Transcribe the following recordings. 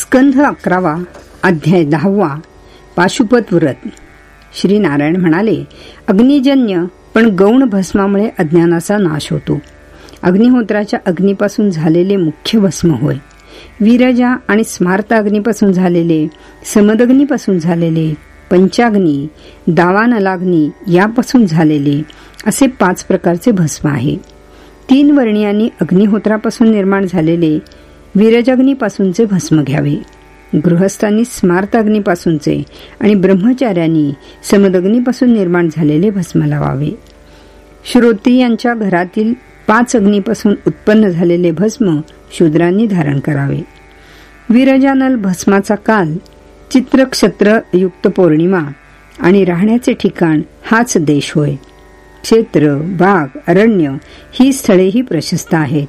स्कंध अकरावा अध्याय दहावा पाशुपत व्रत. श्री नारायण म्हणाले अग्निजन्य पण गौण भस्मामुळे अज्ञानाचा नाश होतो. अग्निहोत्राच्या अग्नीपासून झालेले मुख्य भस्म होय. वीरजा आणि स्मार्त अग्नीपासून झालेले समदग्नीपासून झालेले पंचाग्नी दावानलाग्नी यापासून झालेले असे पाच प्रकारचे भस्म आहे. तीन वर्णियांनी अग्निहोत्रापासून निर्माण झालेले वीरजाग्नीपासूनचे भस्म घ्यावे. गृहस्थांनी स्मार्ताग्नीपासूनचे आणि ब्रह्मचार्यांनी समदग्नीपासून निर्माण झालेले भस्म लावावे. श्रोत्रियांच्या घरातील पाच अग्नीपासून उत्पन्न झालेले भस्म शूद्रांनी धारण करावे. वीरजानल भस्माचा काल चित्रक्षत्र युक्त पौर्णिमा आणि राहण्याचे ठिकाण हाच देश होय. क्षेत्र बाग अरण्य ही स्थळेही प्रशस्त आहेत.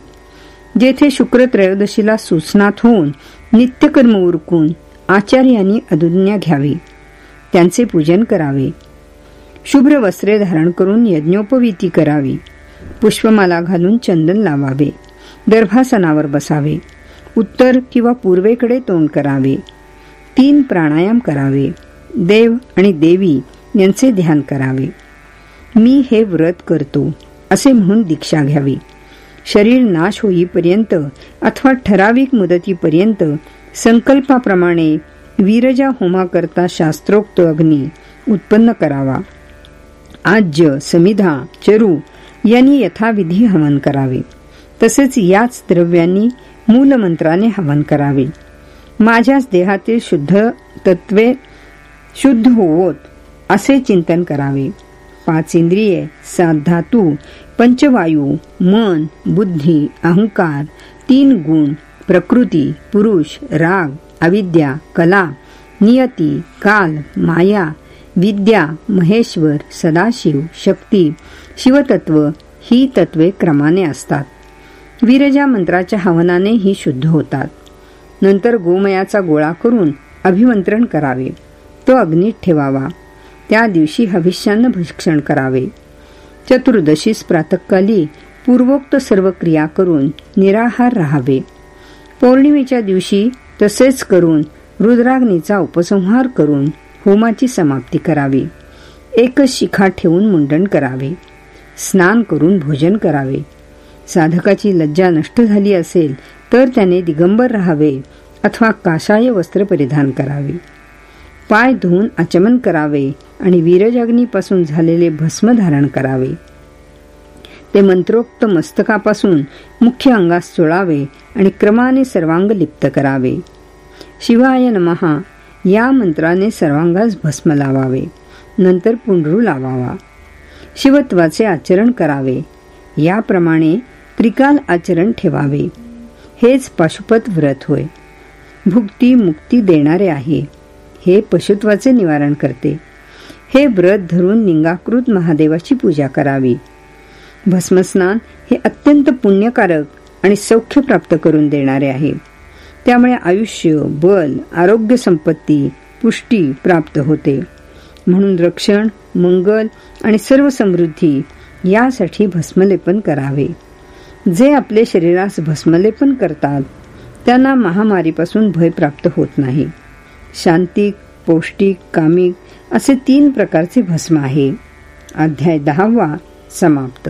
जेथे शुक्र त्रयोदशीला सुसनात होऊन नित्यकर्म उरकून आचार्यांनी अधुज्ञा घ्यावी त्यांचे पूजन करावे. शुभ्र वस्त्रे धारण करून यज्ञोपवीती करावी. पुष्पमाला घालून चंदन लावावे. दर्भासनावर बसावे. उत्तर किंवा पूर्वेकडे तोंड करावे. तीन प्राणायाम करावे. देव आणि देवी यांचे ध्यान करावे. मी हे व्रत करतो असे म्हणून दीक्षा घ्यावी. शरीर नाश होईपर्यंत अथवा ठराविक मुदतीपर्यंत संकल्पाप्रमाणे वीरजा होमाकरता शास्त्रोक्त अग्नी उत्पन्न करावा. आज्य समिधा चरू यांनी यथाविधी हवन करावे. तसेच याच द्रव्यांनी मूलमंत्राने हवन करावे. माझ्याच देहातील शुद्ध तत्वे शुद्ध होवोत असे चिंतन करावे. पाच इंद्रिये सात धातू पंचवायू मन बुद्धी अहंकार तीन गुण प्रकृती पुरुष राग अविद्या कला नियती काल माया विद्या महेश्वर सदाशिव शक्ती शिवतत्व ही तत्वे क्रमाने असतात. विरजा मंत्राच्या हवनाने ही शुद्ध होतात. नंतर गोमयाचा गोळा करून अभिमंत्रण करावे. तो अग्नीत ठेवावा. त्या दिवशी हविष्यानं भक्षण करावे. चतुर्दशीस प्रातकाली पूर्वोक्त सर्व क्रिया करून निराहार राहावे. पौर्णिमेच्या दिवशी तसेच करून रुद्राग्नीचा उपसंहार करून होमाची समाप्ती करावी. एकच शिखा ठेवून मुंडन करावे. स्नान करून भोजन करावे. साधकाची लज्जा नष्ट झाली असेल तर त्याने दिगंबर राहावे अथवा काशाय वस्त्र परिधान करावे. पाय धुवून आचमन करावे आणि वीरजाग्नीपासून झालेले भस्म धारण करावे. ते मंत्रोक्त मस्तकापासून मुख्य अंगास चोळावे आणि क्रमाने सर्वांग लिप्त करावे. शिवाय नमहा या मंत्राने सर्वांगास भस्म लावावे नंतर पुंडरू लावावा. शिवत्वाचे आचरण करावे याप्रमाणे त्रिकाल आचरण ठेवावे. हेच पाशुपत व्रत होय. भुक्ती मुक्ती देणारे आहे. हे पशुत्वाचे निवारण करते. हे व्रत धरून लिंगाकृत महादेवाची पूजा करावी. भस्मस्नान हे अत्यंत पुण्यकारक आणि सौख्य प्राप्त करून देणारे आहे. त्यामुळे आयुष्य बल आरोग्य संपत्ती पुष्टी प्राप्त होते. म्हणून रक्षण मंगल आणि सर्व समृद्धी यासाठी भस्मलेपन करावे. जे आपले शरीरास भस्मलेपन करतात त्यांना महामारीपासून भय प्राप्त होत नाही. शांतिक पौष्टिक कामिक असे तीन प्रकारचे भस्म आहे. अध्याय दहावा समाप्त.